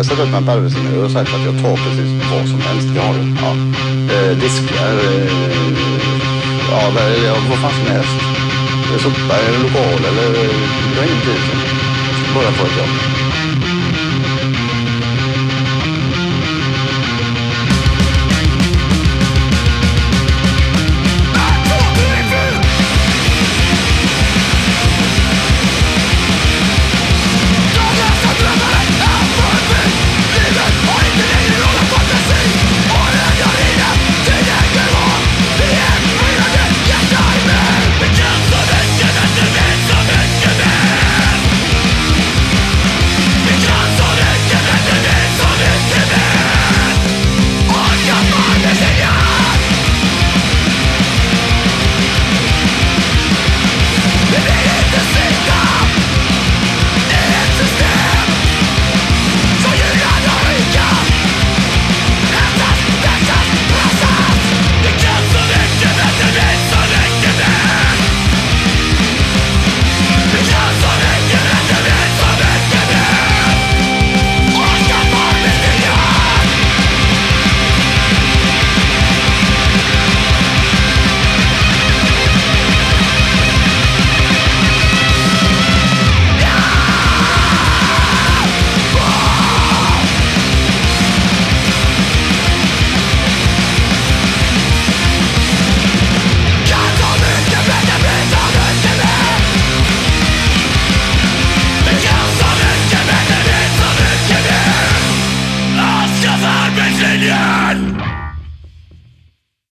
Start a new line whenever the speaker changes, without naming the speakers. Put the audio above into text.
jag satt upp mig på arbetsmiljö och sagt att jag tar precis vad som helst. Jag har det. Ja. Eh, diskar, eh, ja, där, ja, vad fan som helst. Eh, Sopar, lokal eller... Eh, jag har ingen tid. Bara få ett jobb. Argentinian!